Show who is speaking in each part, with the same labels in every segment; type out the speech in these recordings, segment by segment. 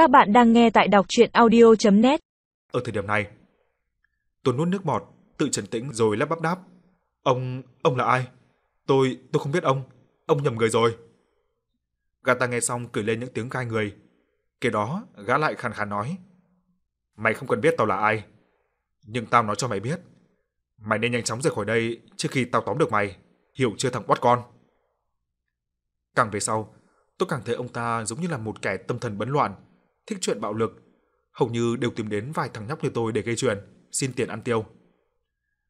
Speaker 1: Các bạn đang nghe tại đọc audio net
Speaker 2: Ở thời điểm này, tôi nuốt nước bọt, tự trấn tĩnh rồi lắp bắp đáp. Ông, ông là ai? Tôi, tôi không biết ông, ông nhầm người rồi. Gã ta nghe xong cười lên những tiếng gai người. Kế đó, gã lại khàn khàn nói. Mày không cần biết tao là ai. Nhưng tao nói cho mày biết. Mày nên nhanh chóng rời khỏi đây trước khi tao tóm được mày. Hiểu chưa thằng bót con? Càng về sau, tôi càng thấy ông ta giống như là một kẻ tâm thần bấn loạn, thích chuyện bạo lực, hầu như đều tìm đến vài thằng nhóc như tôi để gây chuyện, xin tiền ăn tiêu.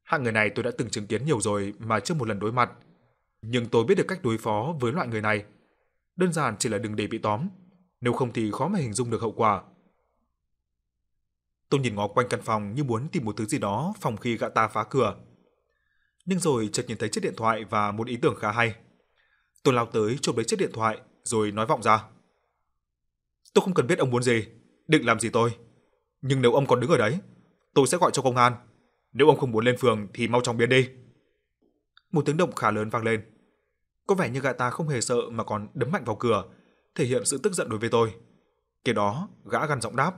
Speaker 2: Hạng người này tôi đã từng chứng kiến nhiều rồi mà chưa một lần đối mặt, nhưng tôi biết được cách đối phó với loại người này. Đơn giản chỉ là đừng để bị tóm, nếu không thì khó mà hình dung được hậu quả. Tôi nhìn ngó quanh căn phòng như muốn tìm một thứ gì đó phòng khi gã ta phá cửa. Nhưng rồi chợt nhìn thấy chiếc điện thoại và một ý tưởng khá hay. Tôi lao tới chụp lấy chiếc điện thoại rồi nói vọng ra. Tôi không cần biết ông muốn gì, định làm gì tôi. Nhưng nếu ông còn đứng ở đấy, tôi sẽ gọi cho công an. Nếu ông không muốn lên phường thì mau chóng biến đi. Một tiếng động khá lớn vang lên. Có vẻ như gã ta không hề sợ mà còn đấm mạnh vào cửa, thể hiện sự tức giận đối với tôi. Kế đó, gã gằn giọng đáp.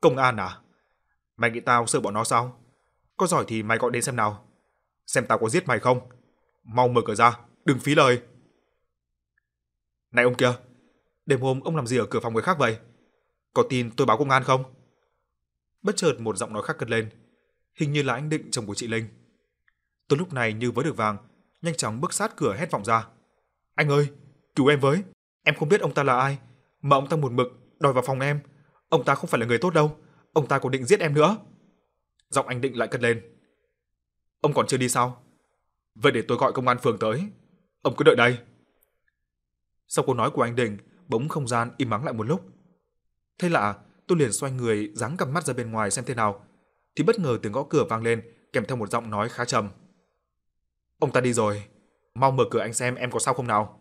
Speaker 2: Công an à? Mày nghĩ tao sợ bọn nó sao? Có giỏi thì mày gọi đến xem nào. Xem tao có giết mày không? Mau mở cửa ra, đừng phí lời. Này ông kia, đêm hôm ông làm gì ở cửa phòng người khác vậy? Có tin tôi báo công an không? Bất chợt một giọng nói khác cất lên, hình như là anh Định chồng của chị Linh. Tôi lúc này như vớ được vàng, nhanh chóng bước sát cửa hét vọng ra. Anh ơi, cứu em với, em không biết ông ta là ai, mà ông ta một mực đòi vào phòng em. Ông ta không phải là người tốt đâu, ông ta còn định giết em nữa. Giọng anh Định lại cất lên. Ông còn chưa đi sao? Vậy để tôi gọi công an phường tới. Ông cứ đợi đây. Sau câu nói của anh Định, bỗng không gian im mắng lại một lúc. Thế lạ, tôi liền xoay người dáng cặp mắt ra bên ngoài xem thế nào, thì bất ngờ tiếng gõ cửa vang lên kèm theo một giọng nói khá trầm. Ông ta đi rồi, mau mở cửa anh xem em có sao không nào.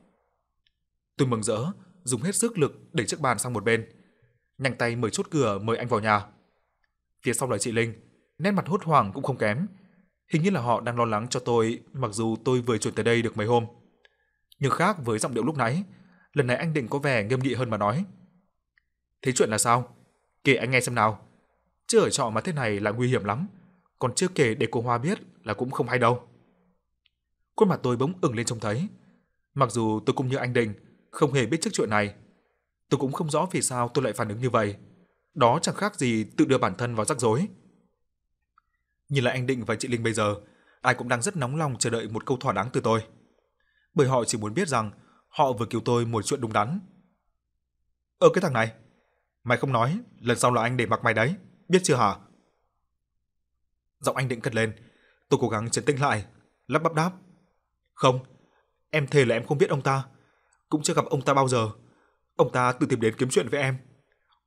Speaker 2: Tôi mừng rỡ, dùng hết sức lực đẩy chiếc bàn sang một bên, nhanh tay mở chốt cửa mời anh vào nhà. Phía sau là chị Linh, nét mặt hốt hoảng cũng không kém, hình như là họ đang lo lắng cho tôi mặc dù tôi vừa chuyển tới đây được mấy hôm. Nhưng khác với giọng điệu lúc nãy, lần này anh Định có vẻ nghiêm nghị hơn mà nói. Thế chuyện là sao? Kể anh nghe xem nào. Chứ ở trọ mà thế này là nguy hiểm lắm, còn chưa kể để cô Hoa biết là cũng không hay đâu. Khuôn mặt tôi bỗng ửng lên trông thấy. Mặc dù tôi cũng như anh Định, không hề biết trước chuyện này. Tôi cũng không rõ vì sao tôi lại phản ứng như vậy. Đó chẳng khác gì tự đưa bản thân vào rắc rối. Nhìn lại anh Định và chị Linh bây giờ, ai cũng đang rất nóng lòng chờ đợi một câu thỏa đáng từ tôi. Bởi họ chỉ muốn biết rằng họ vừa cứu tôi một chuyện đúng đắn. Ơ cái thằng này, mày không nói, lần sau là anh để mặc mày đấy, biết chưa hả? Giọng anh Định cất lên, tôi cố gắng trấn tĩnh lại, lắp bắp đáp. Không, em thề là em không biết ông ta, cũng chưa gặp ông ta bao giờ. Ông ta tự tìm đến kiếm chuyện với em.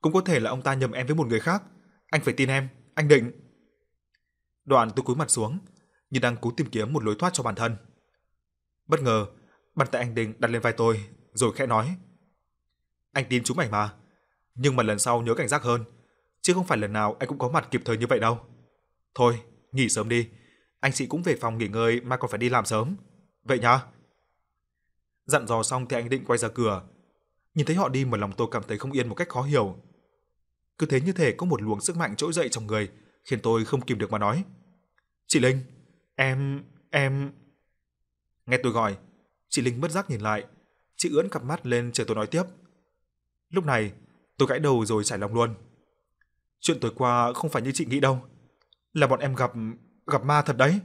Speaker 2: Cũng có thể là ông ta nhầm em với một người khác. Anh phải tin em, anh Định. Đoạn tôi cúi mặt xuống, như đang cố tìm kiếm một lối thoát cho bản thân. Bất ngờ, bàn tay anh Định đặt lên vai tôi, rồi khẽ nói. Anh tin chúng mày mà, nhưng mà lần sau nhớ cảnh giác hơn, chứ không phải lần nào anh cũng có mặt kịp thời như vậy đâu. Thôi, nghỉ sớm đi, anh chị cũng về phòng nghỉ ngơi mà còn phải đi làm sớm. Vậy nhá. Dặn dò xong thì anh Định quay ra cửa. Nhìn thấy họ đi mà lòng tôi cảm thấy không yên một cách khó hiểu. Cứ thế như thể có một luồng sức mạnh trỗi dậy trong người, khiến tôi không kìm được mà nói. Chị Linh, em, em... Nghe tôi gọi, chị Linh bất giác nhìn lại, chị ưỡn cặp mắt lên chờ tôi nói tiếp. Lúc này, tôi gãi đầu rồi trải lòng luôn. Chuyện tối qua không phải như chị nghĩ đâu, là bọn em gặp gặp ma thật đấy.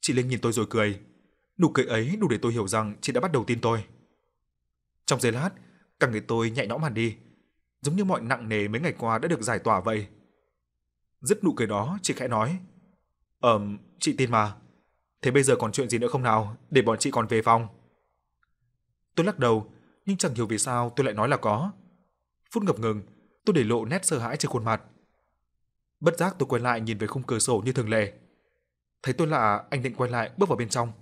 Speaker 2: Chị Linh nhìn tôi rồi cười, nụ cười ấy đủ để tôi hiểu rằng chị đã bắt đầu tin tôi. Trong giây lát, cả người tôi nhẹ nhõm hẳn đi, giống như mọi nặng nề mấy ngày qua đã được giải tỏa vậy. Dứt nụ cười đó, chị khẽ nói: "Ừm, chị tin mà. Thế bây giờ còn chuyện gì nữa không nào, để bọn chị còn về phòng?" Tôi lắc đầu, nhưng chẳng hiểu vì sao tôi lại nói là có. Phút ngập ngừng, tôi để lộ nét sợ hãi trên khuôn mặt. Bất giác tôi quay lại nhìn về khung cửa sổ như thường lệ. Thấy tôi lạ, anh định quay lại bước vào bên trong,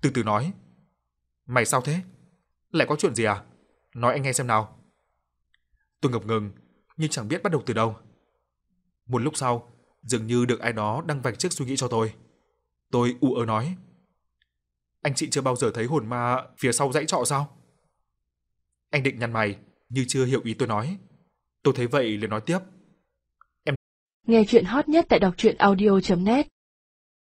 Speaker 2: từ từ nói: "Mày sao thế? Lại có chuyện gì à? Nói anh nghe xem nào." Tôi ngập ngừng, nhưng chẳng biết bắt đầu từ đâu. Một lúc sau, dường như được ai đó đang vạch trước suy nghĩ cho tôi. Tôi u ớ nói: "Anh chị chưa bao giờ thấy hồn ma phía sau dãy trọ sao?" Anh định nhăn mày, như chưa hiểu ý tôi nói. Tôi thấy vậy liền nói tiếp.
Speaker 3: em Nghe chuyện hot nhất tại đọc truyện audio.net